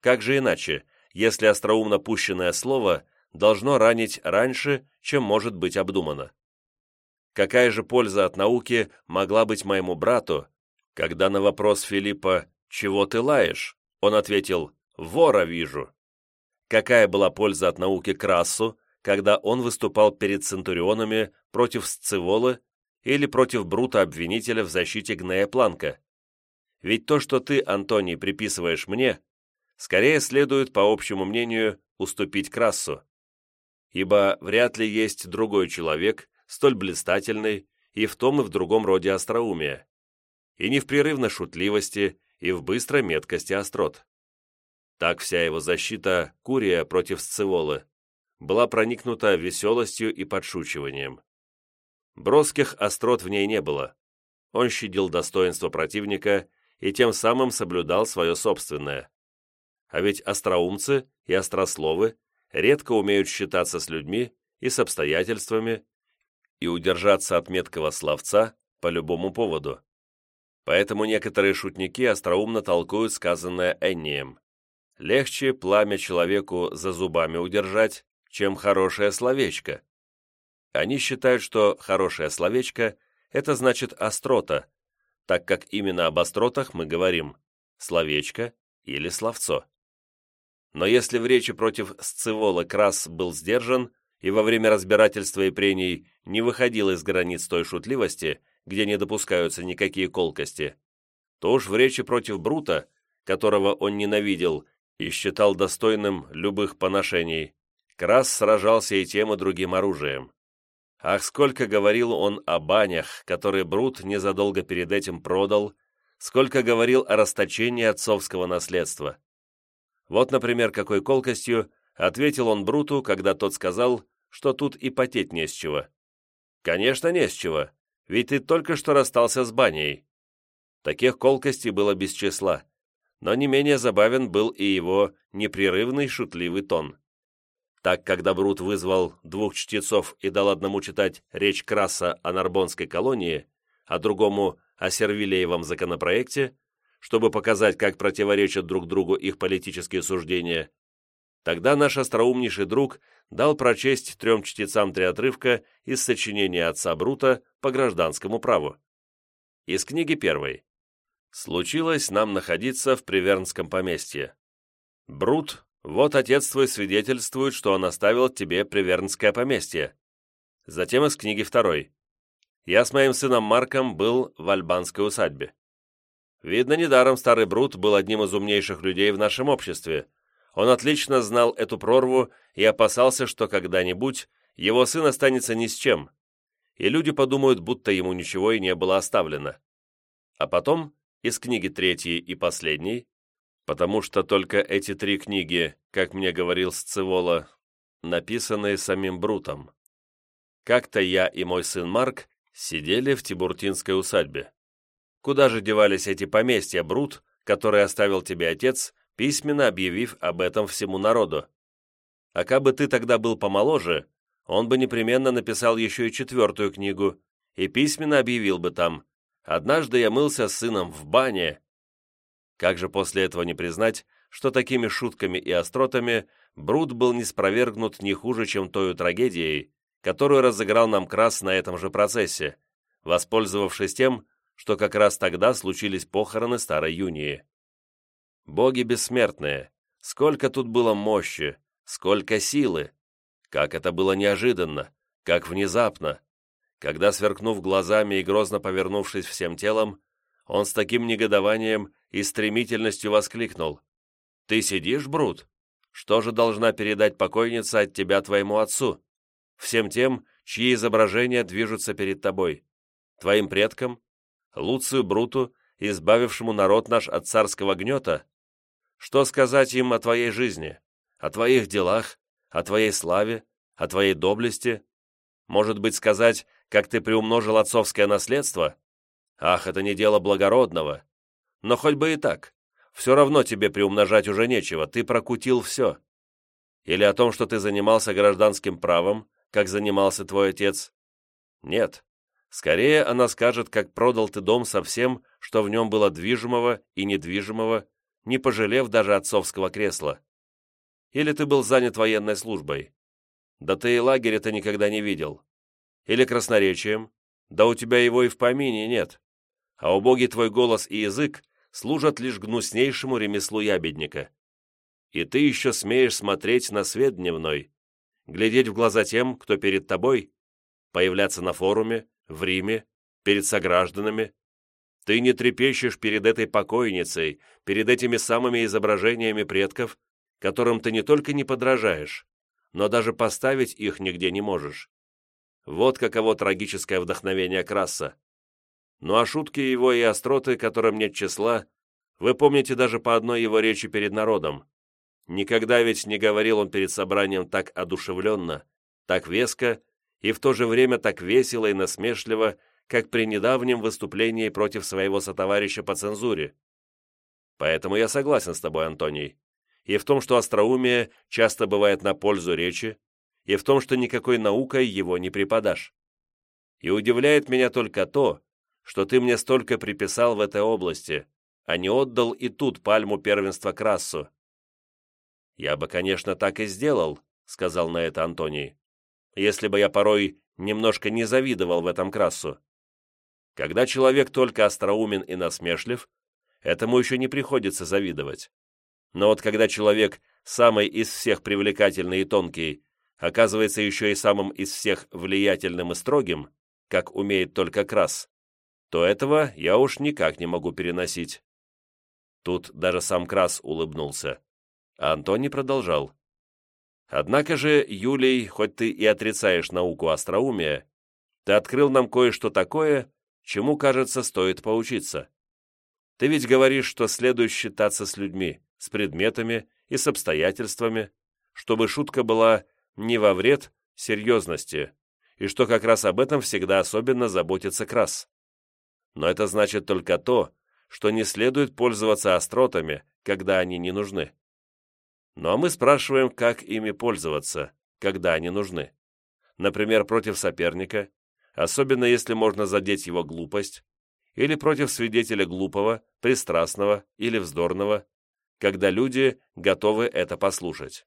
Как же иначе, если остроумно пущенное слово должно ранить раньше, чем может быть обдумано. Какая же польза от науки могла быть моему брату, когда на вопрос Филиппа «Чего ты лаешь?» он ответил «Вора вижу». Какая была польза от науки Красу, когда он выступал перед центурионами против Сцеволы или против Брута-обвинителя в защите Гнея Планка. Ведь то, что ты, Антоний, приписываешь мне, скорее следует, по общему мнению, уступить Крассу. Ибо вряд ли есть другой человек, столь блистательный и в том и в другом роде остроумия, и не в прерывной шутливости, и в быстрой меткости острот. Так вся его защита Курия против Сцеволы была проникнута веселостью и подшучиванием. Броских острот в ней не было. Он щадил достоинство противника и тем самым соблюдал свое собственное. А ведь остроумцы и острословы редко умеют считаться с людьми и с обстоятельствами и удержаться от меткого словца по любому поводу. Поэтому некоторые шутники остроумно толкуют сказанное Эннием. Легче пламя человеку за зубами удержать, чем хорошее словечко. Они считают, что хорошее словечко – это значит острота, так как именно об остротах мы говорим – словечко или словцо. Но если в речи против Сцевола Крас был сдержан и во время разбирательства и прений не выходил из границ той шутливости, где не допускаются никакие колкости, то уж в речи против Брута, которого он ненавидел и считал достойным любых поношений, Крас сражался и тем, и другим оружием. Ах, сколько говорил он о банях, которые Брут незадолго перед этим продал, сколько говорил о расточении отцовского наследства. Вот, например, какой колкостью ответил он Бруту, когда тот сказал, что тут и потеть не с чего. «Конечно, не с чего, ведь ты только что расстался с баней». Таких колкостей было без числа, но не менее забавен был и его непрерывный шутливый тон. Так, когда Брут вызвал двух чтецов и дал одному читать речь Краса о Нарбонской колонии, а другому о Сервилеевом законопроекте, чтобы показать, как противоречат друг другу их политические суждения, тогда наш остроумнейший друг дал прочесть трем чтецам три отрывка из сочинения отца Брута по гражданскому праву. Из книги первой. «Случилось нам находиться в Привернском поместье. Брут вот отец твой свидетельствует, что он оставил тебе Привернское поместье. Затем из книги второй. Я с моим сыном Марком был в альбанской усадьбе. Видно, недаром старый Брут был одним из умнейших людей в нашем обществе. Он отлично знал эту прорву и опасался, что когда-нибудь его сын останется ни с чем, и люди подумают, будто ему ничего и не было оставлено. А потом, из книги третьей и последней, потому что только эти три книги, как мне говорил Сцевола, написанные самим Брутом. Как-то я и мой сын Марк сидели в Тибуртинской усадьбе. Куда же девались эти поместья, Брут, которые оставил тебе отец, письменно объявив об этом всему народу? А как бы ты тогда был помоложе, он бы непременно написал еще и четвертую книгу и письменно объявил бы там «Однажды я мылся с сыном в бане, как же после этого не признать, что такими шутками и остротами Брут был не спровергнут не хуже, чем той трагедией, которую разыграл нам Крас на этом же процессе, воспользовавшись тем, что как раз тогда случились похороны старой Юнии. Боги бессмертные, сколько тут было мощи, сколько силы! Как это было неожиданно, как внезапно! Когда, сверкнув глазами и грозно повернувшись всем телом, он с таким негодованием и стремительностью воскликнул. «Ты сидишь, Брут? Что же должна передать покойница от тебя твоему отцу? Всем тем, чьи изображения движутся перед тобой? Твоим предкам? Луцию Бруту, избавившему народ наш от царского гнета? Что сказать им о твоей жизни, о твоих делах, о твоей славе, о твоей доблести? Может быть, сказать, как ты приумножил отцовское наследство? Ах, это не дело благородного. Но хоть бы и так. Все равно тебе приумножать уже нечего, ты прокутил все. Или о том, что ты занимался гражданским правом, как занимался твой отец. Нет. Скорее она скажет, как продал ты дом со всем, что в нем было движимого и недвижимого, не пожалев даже отцовского кресла. Или ты был занят военной службой. Да ты и лагеря ты никогда не видел. Или красноречием. Да у тебя его и в помине нет а убогий твой голос и язык служат лишь гнуснейшему ремеслу ябедника. И ты еще смеешь смотреть на свет дневной, глядеть в глаза тем, кто перед тобой, появляться на форуме, в Риме, перед согражданами. Ты не трепещешь перед этой покойницей, перед этими самыми изображениями предков, которым ты не только не подражаешь, но даже поставить их нигде не можешь. Вот каково трагическое вдохновение Краса. Ну а шутки его и остроты, которым нет числа, вы помните даже по одной его речи перед народом. Никогда ведь не говорил он перед собранием так одушевленно, так веско и в то же время так весело и насмешливо, как при недавнем выступлении против своего сотоварища по цензуре. Поэтому я согласен с тобой, Антоний, и в том, что остроумие часто бывает на пользу речи, и в том, что никакой наукой его не преподашь. И удивляет меня только то, что ты мне столько приписал в этой области, а не отдал и тут пальму первенства Крассу. «Я бы, конечно, так и сделал», — сказал на это Антоний, «если бы я порой немножко не завидовал в этом Крассу. Когда человек только остроумен и насмешлив, этому еще не приходится завидовать. Но вот когда человек самый из всех привлекательный и тонкий, оказывается еще и самым из всех влиятельным и строгим, как умеет только Крас, то этого я уж никак не могу переносить. Тут даже сам Крас улыбнулся. А Антоний продолжал. Однако же, Юлий, хоть ты и отрицаешь науку остроумия, ты открыл нам кое-что такое, чему, кажется, стоит поучиться. Ты ведь говоришь, что следует считаться с людьми, с предметами и с обстоятельствами, чтобы шутка была не во вред серьезности, и что как раз об этом всегда особенно заботится Крас. Но это значит только то, что не следует пользоваться остротами, когда они не нужны. Ну а мы спрашиваем, как ими пользоваться, когда они нужны. Например, против соперника, особенно если можно задеть его глупость, или против свидетеля глупого, пристрастного или вздорного, когда люди готовы это послушать.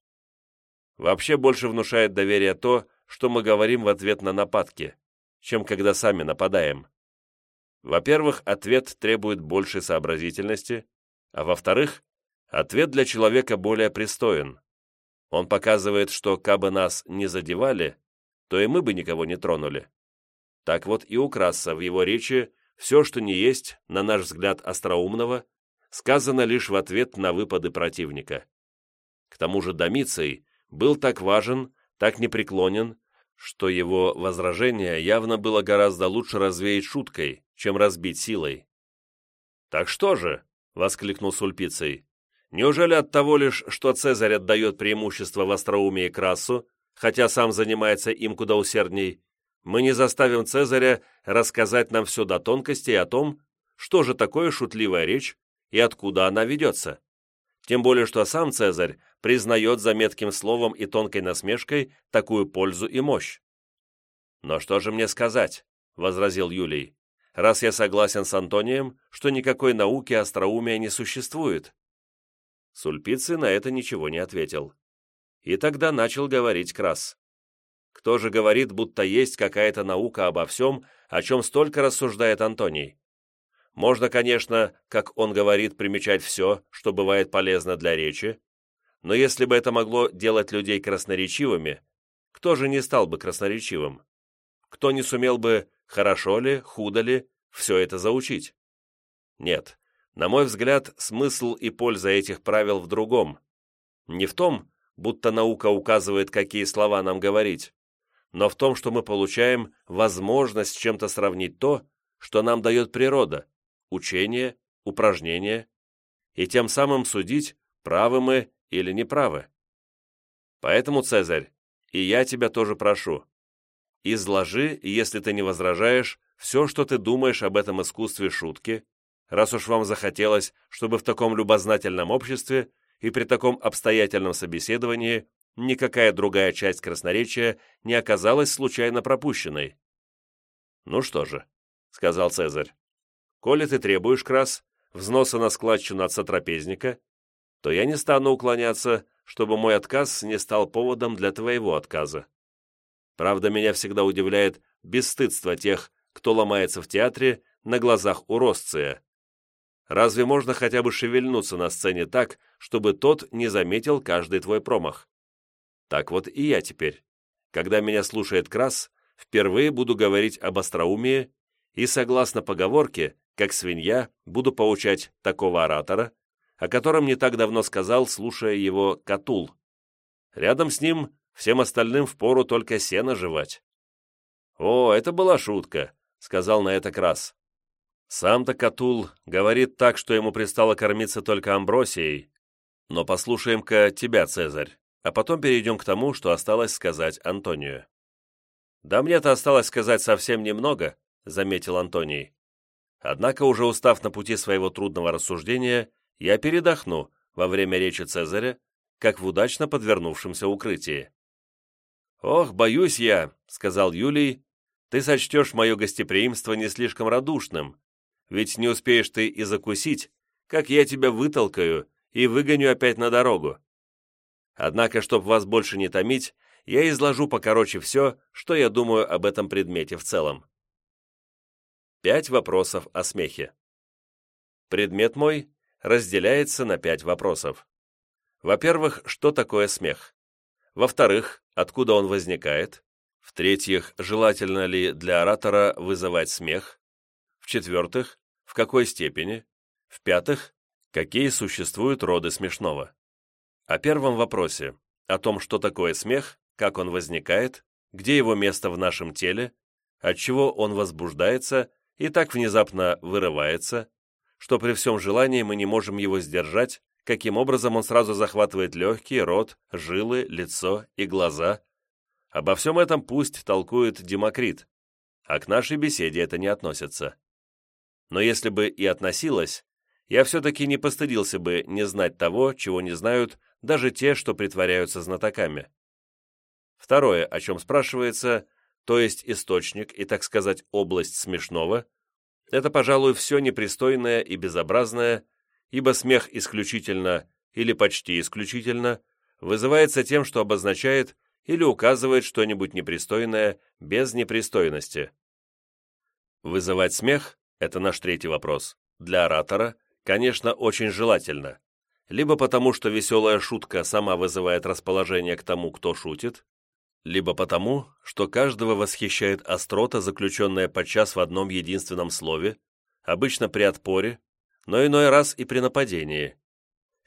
Вообще больше внушает доверие то, что мы говорим в ответ на нападки, чем когда сами нападаем. Во-первых, ответ требует большей сообразительности, а во-вторых, ответ для человека более пристоен. Он показывает, что кабы нас не задевали, то и мы бы никого не тронули. Так вот и у Краса в его речи все, что не есть, на наш взгляд, остроумного, сказано лишь в ответ на выпады противника. К тому же Домицей был так важен, так непреклонен, что его возражение явно было гораздо лучше развеять шуткой, чем разбить силой. «Так что же?» — воскликнул Сульпицей. «Неужели от того лишь, что Цезарь отдает преимущество в остроумии Красу, хотя сам занимается им куда усердней, мы не заставим Цезаря рассказать нам все до тонкостей о том, что же такое шутливая речь и откуда она ведется? Тем более, что сам Цезарь признает за метким словом и тонкой насмешкой такую пользу и мощь. «Но что же мне сказать?» — возразил Юлий раз я согласен с Антонием, что никакой науки остроумия не существует?» Сульпиций на это ничего не ответил. И тогда начал говорить Крас. «Кто же говорит, будто есть какая-то наука обо всем, о чем столько рассуждает Антоний? Можно, конечно, как он говорит, примечать все, что бывает полезно для речи, но если бы это могло делать людей красноречивыми, кто же не стал бы красноречивым? Кто не сумел бы хорошо ли, худо ли, все это заучить. Нет, на мой взгляд, смысл и польза этих правил в другом. Не в том, будто наука указывает, какие слова нам говорить, но в том, что мы получаем возможность чем-то сравнить то, что нам дает природа, учение, упражнение, и тем самым судить, правы мы или неправы. Поэтому, Цезарь, и я тебя тоже прошу, Изложи, если ты не возражаешь, все, что ты думаешь об этом искусстве шутки, раз уж вам захотелось, чтобы в таком любознательном обществе и при таком обстоятельном собеседовании никакая другая часть красноречия не оказалась случайно пропущенной. «Ну что же», — сказал Цезарь, — «коли ты требуешь, Крас, взноса на складчину от сотрапезника, то я не стану уклоняться, чтобы мой отказ не стал поводом для твоего отказа. Правда, меня всегда удивляет бесстыдство тех, кто ломается в театре на глазах у Росция. Разве можно хотя бы шевельнуться на сцене так, чтобы тот не заметил каждый твой промах? Так вот и я теперь. Когда меня слушает Крас, впервые буду говорить об остроумии, и, согласно поговорке, как свинья, буду поучать такого оратора, о котором не так давно сказал, слушая его Катул. Рядом с ним всем остальным впору только сено жевать. «О, это была шутка», — сказал на это Крас. Сам-то Катул говорит так, что ему пристало кормиться только амбросией. Но послушаем-ка тебя, Цезарь, а потом перейдем к тому, что осталось сказать Антонию. «Да мне-то осталось сказать совсем немного», — заметил Антоний. «Однако, уже устав на пути своего трудного рассуждения, я передохну во время речи Цезаря, как в удачно подвернувшемся укрытии». «Ох, боюсь я», — сказал Юлий, — «ты сочтешь мое гостеприимство не слишком радушным, ведь не успеешь ты и закусить, как я тебя вытолкаю и выгоню опять на дорогу. Однако, чтоб вас больше не томить, я изложу покороче все, что я думаю об этом предмете в целом. Пять вопросов о смехе. Предмет мой разделяется на пять вопросов. Во-первых, что такое смех? Во-вторых, откуда он возникает? В-третьих, желательно ли для оратора вызывать смех? В-четвертых, в какой степени? В-пятых, какие существуют роды смешного? О первом вопросе, о том, что такое смех, как он возникает, где его место в нашем теле, от чего он возбуждается и так внезапно вырывается, что при всем желании мы не можем его сдержать, каким образом он сразу захватывает легкий, рот, жилы, лицо и глаза. Обо всем этом пусть толкует Демокрит, а к нашей беседе это не относится. Но если бы и относилось, я все-таки не постыдился бы не знать того, чего не знают даже те, что притворяются знатоками. Второе, о чем спрашивается, то есть источник и, так сказать, область смешного, это, пожалуй, все непристойное и безобразное, ибо смех исключительно или почти исключительно вызывается тем, что обозначает или указывает что-нибудь непристойное без непристойности. Вызывать смех – это наш третий вопрос. Для оратора, конечно, очень желательно. Либо потому, что веселая шутка сама вызывает расположение к тому, кто шутит, либо потому, что каждого восхищает острота, заключенная подчас в одном единственном слове, обычно при отпоре, но иной раз и при нападении,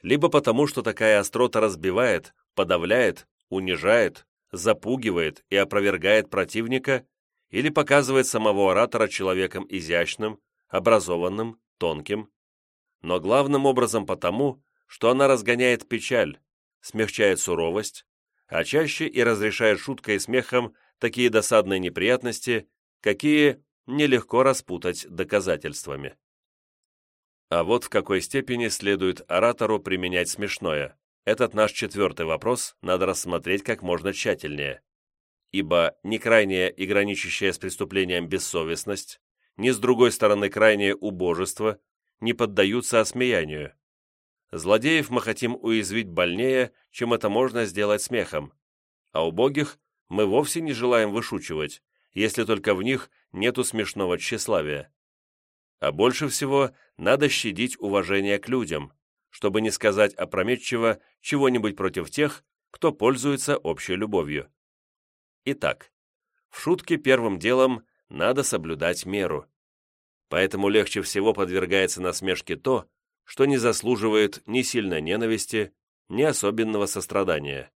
либо потому, что такая острота разбивает, подавляет, унижает, запугивает и опровергает противника или показывает самого оратора человеком изящным, образованным, тонким, но главным образом потому, что она разгоняет печаль, смягчает суровость, а чаще и разрешает шуткой и смехом такие досадные неприятности, какие нелегко распутать доказательствами. А вот в какой степени следует оратору применять смешное. Этот наш четвертый вопрос надо рассмотреть как можно тщательнее. Ибо ни крайняя и граничащая с преступлением бессовестность, ни с другой стороны крайнее убожество не поддаются осмеянию. Злодеев мы хотим уязвить больнее, чем это можно сделать смехом. А убогих мы вовсе не желаем вышучивать, если только в них нету смешного тщеславия. А больше всего надо щадить уважение к людям, чтобы не сказать опрометчиво чего-нибудь против тех, кто пользуется общей любовью. Итак, в шутке первым делом надо соблюдать меру. Поэтому легче всего подвергается насмешке то, что не заслуживает ни сильной ненависти, ни особенного сострадания.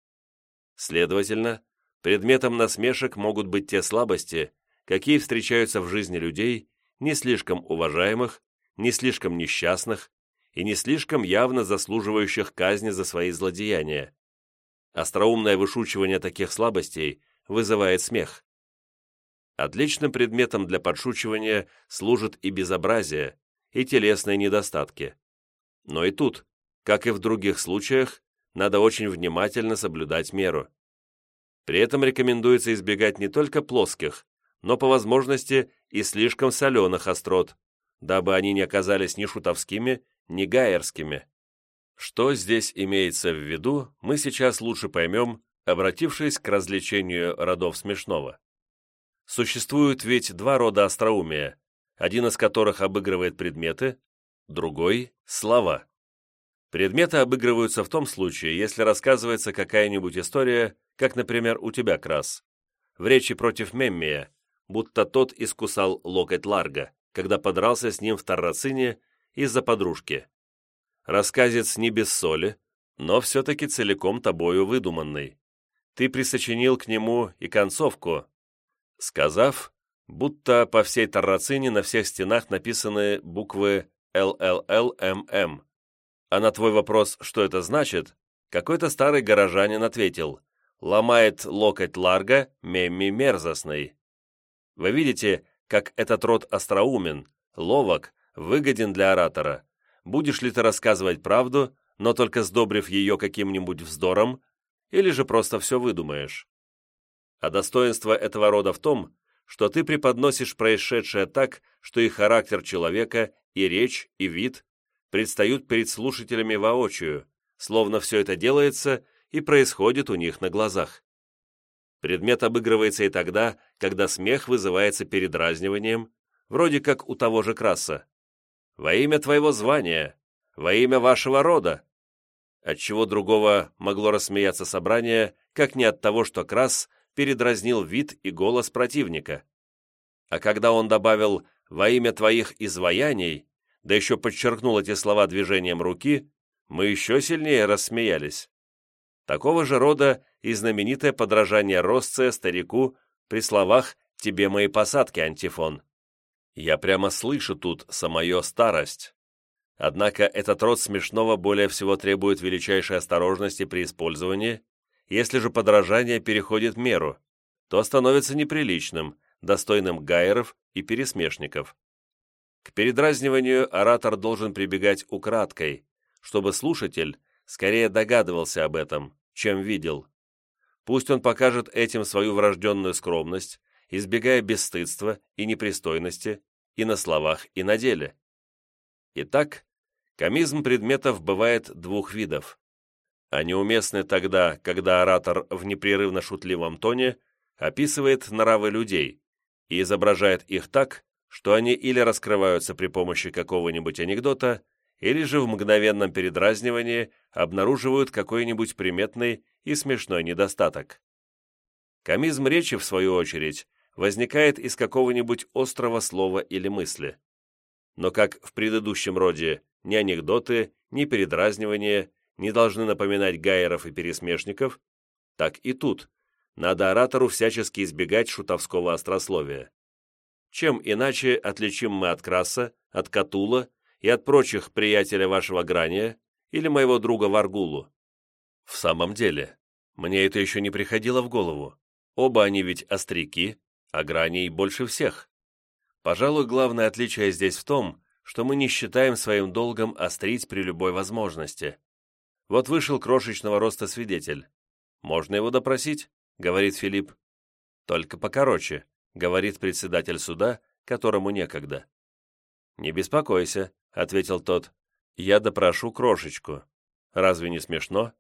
Следовательно, предметом насмешек могут быть те слабости, какие встречаются в жизни людей, не слишком уважаемых, не слишком несчастных и не слишком явно заслуживающих казни за свои злодеяния. Остроумное вышучивание таких слабостей вызывает смех. Отличным предметом для подшучивания служит и безобразие, и телесные недостатки. Но и тут, как и в других случаях, надо очень внимательно соблюдать меру. При этом рекомендуется избегать не только плоских, но по возможности и слишком соленых острот, дабы они не оказались ни шутовскими, ни гайерскими. Что здесь имеется в виду, мы сейчас лучше поймем, обратившись к развлечению родов смешного. Существует ведь два рода остроумия, один из которых обыгрывает предметы, другой – слова. Предметы обыгрываются в том случае, если рассказывается какая-нибудь история, как, например, у тебя, Крас. В речи против Меммия будто тот искусал локоть Ларга, когда подрался с ним в Таррацине из-за подружки. Рассказец не без соли, но все-таки целиком тобою выдуманный. Ты присочинил к нему и концовку, сказав, будто по всей Таррацине на всех стенах написаны буквы ЛЛЛММ. А на твой вопрос, что это значит, какой-то старый горожанин ответил «Ломает локоть Ларга, мемми мерзостный». Вы видите, как этот род остроумен, ловок, выгоден для оратора. Будешь ли ты рассказывать правду, но только сдобрив ее каким-нибудь вздором, или же просто все выдумаешь? А достоинство этого рода в том, что ты преподносишь происшедшее так, что и характер человека, и речь, и вид предстают перед слушателями воочию, словно все это делается и происходит у них на глазах. Предмет обыгрывается и тогда, когда смех вызывается передразниванием, вроде как у того же Краса. «Во имя твоего звания! Во имя вашего рода!» Отчего другого могло рассмеяться собрание, как не от того, что Крас передразнил вид и голос противника. А когда он добавил «во имя твоих изваяний», да еще подчеркнул эти слова движением руки, мы еще сильнее рассмеялись. Такого же рода и знаменитое подражание Росция старику при словах «тебе мои посадки, антифон». Я прямо слышу тут самое старость. Однако этот род смешного более всего требует величайшей осторожности при использовании, если же подражание переходит меру, то становится неприличным, достойным гайеров и пересмешников. К передразниванию оратор должен прибегать украдкой, чтобы слушатель скорее догадывался об этом, чем видел. Пусть он покажет этим свою врожденную скромность, избегая бесстыдства и непристойности и на словах, и на деле. Итак, комизм предметов бывает двух видов. Они уместны тогда, когда оратор в непрерывно шутливом тоне описывает нравы людей и изображает их так, что они или раскрываются при помощи какого-нибудь анекдота, или же в мгновенном передразнивании обнаруживают какой-нибудь приметный и смешной недостаток. Комизм речи, в свою очередь, возникает из какого-нибудь острого слова или мысли. Но как в предыдущем роде ни анекдоты, ни передразнивания не должны напоминать гайеров и пересмешников, так и тут надо оратору всячески избегать шутовского острословия. Чем иначе отличим мы от Краса, от Катула и от прочих приятеля вашего Грания или моего друга Варгулу. В самом деле, мне это еще не приходило в голову. Оба они ведь остряки, а Граний больше всех. Пожалуй, главное отличие здесь в том, что мы не считаем своим долгом острить при любой возможности. Вот вышел крошечного роста свидетель. «Можно его допросить?» — говорит Филипп. «Только покороче», — говорит председатель суда, которому некогда. «Не беспокойся», — ответил тот. «Я допрошу крошечку. Разве не смешно?»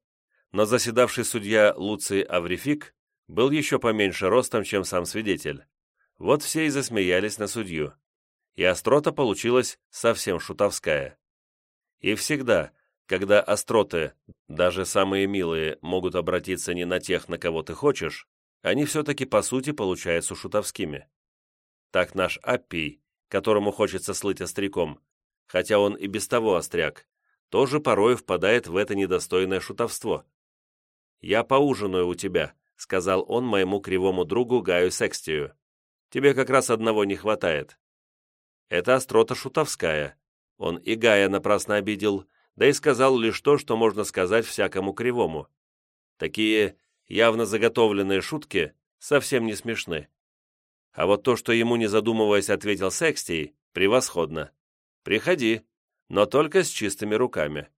Но заседавший судья Луций Аврифик был еще поменьше ростом, чем сам свидетель. Вот все и засмеялись на судью. И острота получилась совсем шутовская. И всегда, когда остроты, даже самые милые, могут обратиться не на тех, на кого ты хочешь, они все-таки по сути получаются шутовскими. Так наш Аппий которому хочется слыть остряком, хотя он и без того остряк, тоже порой впадает в это недостойное шутовство. «Я поужинаю у тебя», — сказал он моему кривому другу Гаю Секстию. «Тебе как раз одного не хватает». Это острота шутовская. Он и Гая напрасно обидел, да и сказал лишь то, что можно сказать всякому кривому. Такие явно заготовленные шутки совсем не смешны. А вот то, что ему, не задумываясь, ответил Секстий, превосходно. «Приходи, но только с чистыми руками».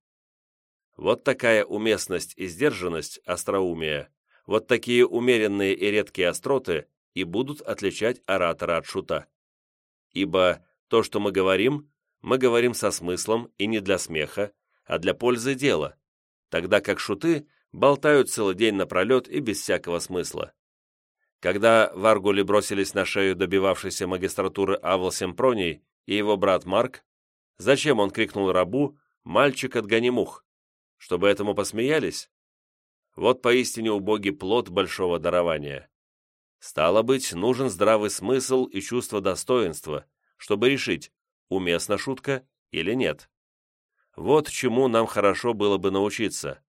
Вот такая уместность и сдержанность, остроумие, вот такие умеренные и редкие остроты и будут отличать оратора от шута. Ибо то, что мы говорим, мы говорим со смыслом и не для смеха, а для пользы дела, тогда как шуты болтают целый день напролет и без всякого смысла. Когда Варгули бросились на шею добивавшейся магистратуры Авл Семпроний и его брат Марк, зачем он крикнул рабу «Мальчик, отгони мух!» Чтобы этому посмеялись? Вот поистине убогий плод большого дарования. Стало быть, нужен здравый смысл и чувство достоинства, чтобы решить, уместна шутка или нет. Вот чему нам хорошо было бы научиться.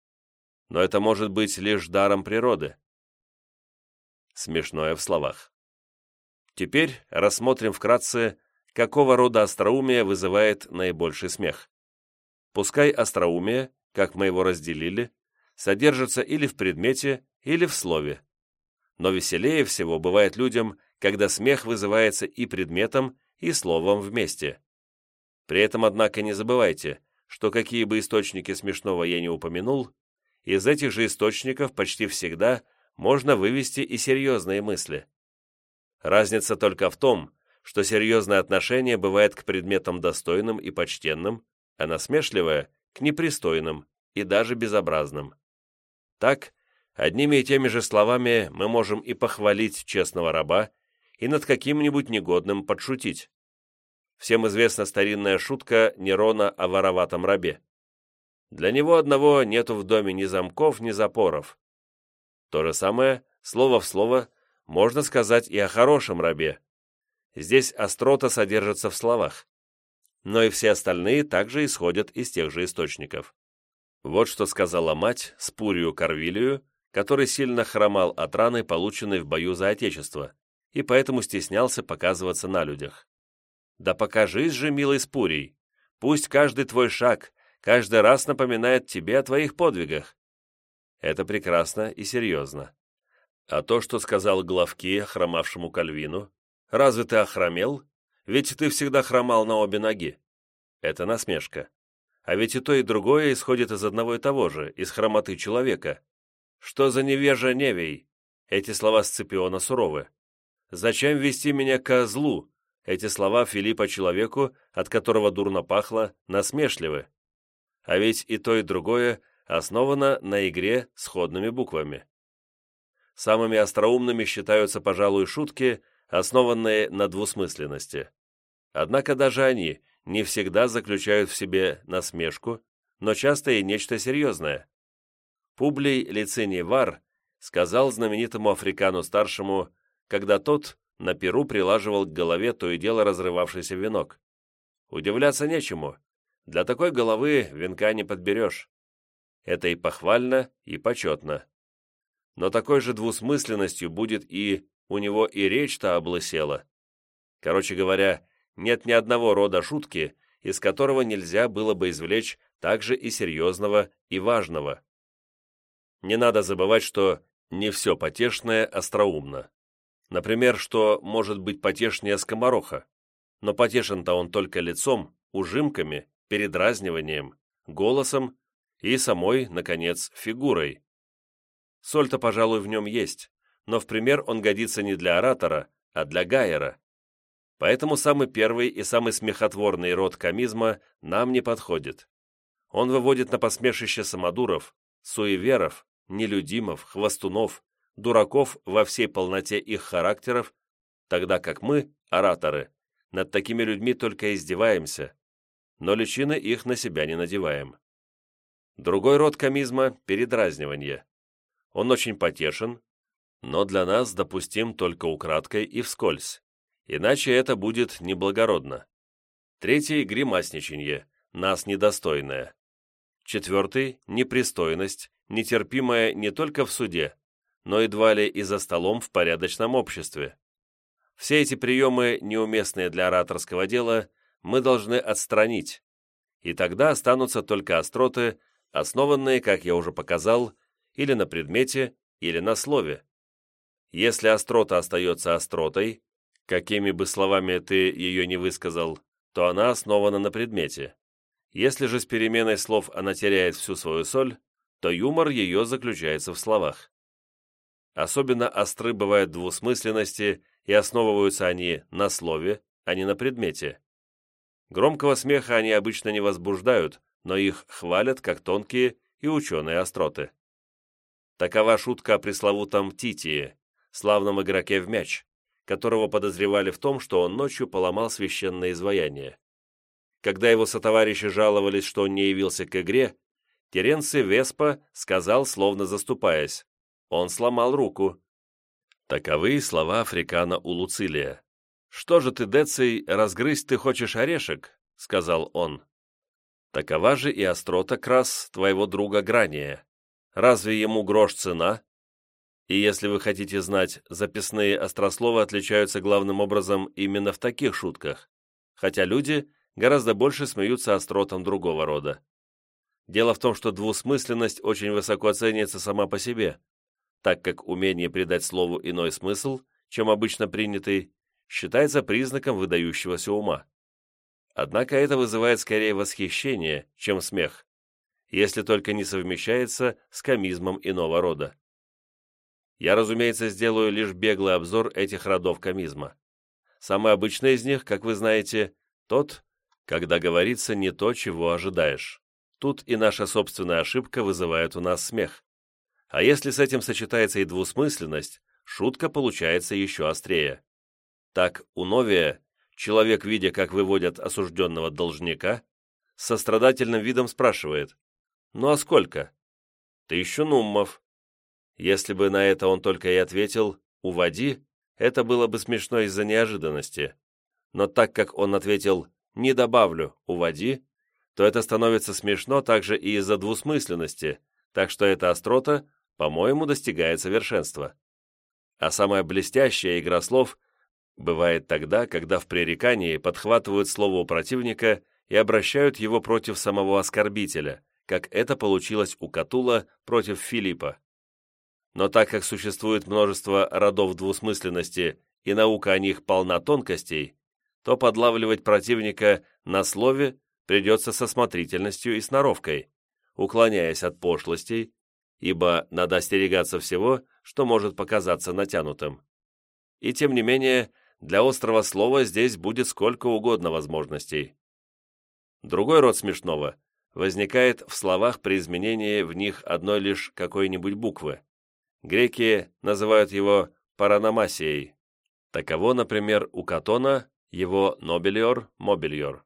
Но это может быть лишь даром природы. Смешное в словах. Теперь рассмотрим вкратце, какого рода остроумие вызывает наибольший смех. Пускай остроумие, как мы его разделили, содержится или в предмете, или в слове. Но веселее всего бывает людям, когда смех вызывается и предметом, и словом вместе. При этом, однако, не забывайте, что какие бы источники смешного я не упомянул, из этих же источников почти всегда можно вывести и серьезные мысли. Разница только в том, что серьезное отношение бывает к предметам достойным и почтенным, а насмешливое – к непристойным и даже безобразным. Так, одними и теми же словами мы можем и похвалить честного раба, и над каким-нибудь негодным подшутить. Всем известна старинная шутка Нерона о вороватом рабе. Для него одного нету в доме ни замков, ни запоров. То же самое, слово в слово, можно сказать и о хорошем рабе. Здесь острота содержится в словах. Но и все остальные также исходят из тех же источников. Вот что сказала мать Спурию Корвилию, который сильно хромал от раны, полученной в бою за Отечество, и поэтому стеснялся показываться на людях. «Да покажись же, милый Спурий! Пусть каждый твой шаг, каждый раз напоминает тебе о твоих подвигах!» Это прекрасно и серьезно. А то, что сказал главки, хромавшему Кальвину, «Разве ты охромел? Ведь ты всегда хромал на обе ноги». Это насмешка. А ведь и то, и другое исходит из одного и того же, из хромоты человека. Что за невежа невей? Эти слова Сципиона суровы. Зачем вести меня к злу? Эти слова Филиппа человеку, от которого дурно пахло, насмешливы. А ведь и то, и другое основано на игре сходными буквами. Самыми остроумными считаются, пожалуй, шутки, основанные на двусмысленности. Однако даже они не всегда заключают в себе насмешку, но часто и нечто серьезное. Публий Лициний Вар сказал знаменитому Африкану-старшему, когда тот на перу прилаживал к голове то и дело разрывавшийся венок. Удивляться нечему. Для такой головы венка не подберешь. Это и похвально, и почетно. Но такой же двусмысленностью будет и у него и речь-то облысела. Короче говоря, нет ни одного рода шутки, из которого нельзя было бы извлечь также и серьезного, и важного. Не надо забывать, что не все потешное остроумно. Например, что может быть потешнее скомороха, но потешен-то он только лицом, ужимками, передразниванием, голосом и самой, наконец, фигурой. Соль-то, пожалуй, в нем есть, но в пример он годится не для оратора, а для гайера. Поэтому самый первый и самый смехотворный род комизма нам не подходит. Он выводит на посмешище самодуров, суеверов, нелюдимов, хвостунов, дураков во всей полноте их характеров, тогда как мы, ораторы, над такими людьми только издеваемся, но личины их на себя не надеваем. Другой род комизма – передразнивание. Он очень потешен, но для нас допустим только украдкой и вскользь иначе это будет неблагородно. Третий – гримасничанье, нас недостойное. Четвертый – непристойность, нетерпимая не только в суде, но едва ли и за столом в порядочном обществе. Все эти приемы, неуместные для ораторского дела, мы должны отстранить, и тогда останутся только остроты, основанные, как я уже показал, или на предмете, или на слове. Если острота остается остротой, Какими бы словами ты ее не высказал, то она основана на предмете. Если же с переменой слов она теряет всю свою соль, то юмор ее заключается в словах. Особенно остры бывают двусмысленности, и основываются они на слове, а не на предмете. Громкого смеха они обычно не возбуждают, но их хвалят как тонкие и ученые остроты. Такова шутка о пресловутом Титии, славном игроке в мяч которого подозревали в том, что он ночью поломал священное изваяние. Когда его сотоварищи жаловались, что он не явился к игре, Теренций Веспа сказал, словно заступаясь, «Он сломал руку». Таковы слова африкана у Луцилия. «Что же ты, Деций, разгрызть ты хочешь орешек?» — сказал он. «Такова же и острота крас твоего друга Грания. Разве ему грош цена?» И если вы хотите знать, записные острословы отличаются главным образом именно в таких шутках, хотя люди гораздо больше смеются остротам другого рода. Дело в том, что двусмысленность очень высоко оценивается сама по себе, так как умение придать слову иной смысл, чем обычно принятый, считается признаком выдающегося ума. Однако это вызывает скорее восхищение, чем смех, если только не совмещается с комизмом иного рода. Я, разумеется, сделаю лишь беглый обзор этих родов комизма. Самый обычный из них, как вы знаете, тот, когда говорится не то, чего ожидаешь. Тут и наша собственная ошибка вызывает у нас смех. А если с этим сочетается и двусмысленность, шутка получается еще острее. Так, у Новия, человек, видя, как выводят осужденного должника, с сострадательным видом спрашивает, «Ну а сколько?» «Тысячу нуммов». Если бы на это он только и ответил «Уводи», это было бы смешно из-за неожиданности. Но так как он ответил «Не добавлю, уводи», то это становится смешно также и из-за двусмысленности, так что эта острота, по-моему, достигает совершенства. А самая блестящая игра слов бывает тогда, когда в пререкании подхватывают слово у противника и обращают его против самого оскорбителя, как это получилось у Катула против Филиппа. Но так как существует множество родов двусмысленности и наука о них полна тонкостей, то подлавливать противника на слове придется со смотрительностью и сноровкой, уклоняясь от пошлостей, ибо надо остерегаться всего, что может показаться натянутым. И тем не менее, для острого слова здесь будет сколько угодно возможностей. Другой род смешного возникает в словах при изменении в них одной лишь какой-нибудь буквы. Греки называют его параномасией. Таково, например, у Катона его нобельор, мобильор.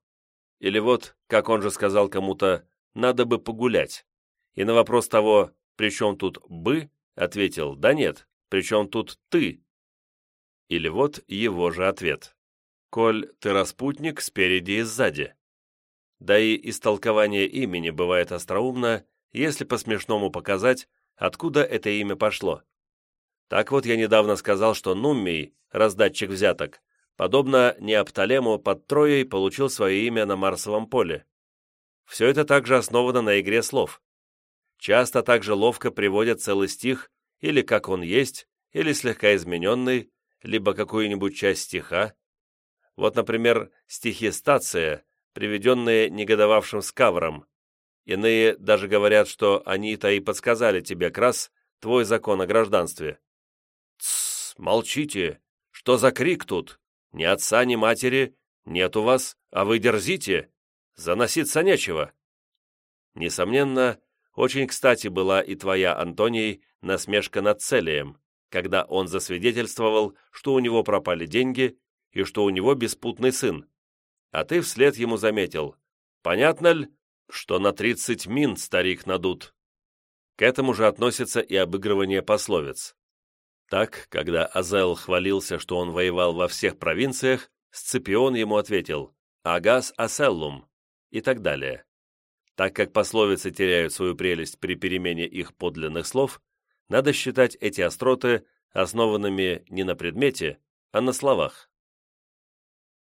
Или вот, как он же сказал кому-то, «надо бы погулять». И на вопрос того, «при чем тут «бы», ответил, «да нет, при чем тут «ты». Или вот его же ответ. «Коль ты распутник спереди и сзади». Да и истолкование имени бывает остроумно, если по-смешному показать, откуда это имя пошло. Так вот я недавно сказал, что Нуммий, раздатчик взяток, подобно Неопталему под Троей, получил свое имя на Марсовом поле. Все это также основано на игре слов. Часто также ловко приводят целый стих, или как он есть, или слегка измененный, либо какую-нибудь часть стиха. Вот, например, стихи «Стация», приведенные негодовавшим скавром. Иные даже говорят, что они-то и подсказали тебе, Крас, твой закон о гражданстве. «Тссс, молчите! Что за крик тут?» Ни отца, ни матери нет у вас, а вы дерзите. Заноситься нечего. Несомненно, очень кстати была и твоя, Антоний, насмешка над Целием, когда он засвидетельствовал, что у него пропали деньги и что у него беспутный сын. А ты вслед ему заметил. Понятно ли, что на тридцать мин старик надут? К этому же относится и обыгрывание пословиц. Так, когда Азел хвалился, что он воевал во всех провинциях, Сципион ему ответил «Агас аселлум» и так далее. Так как пословицы теряют свою прелесть при перемене их подлинных слов, надо считать эти остроты основанными не на предмете, а на словах.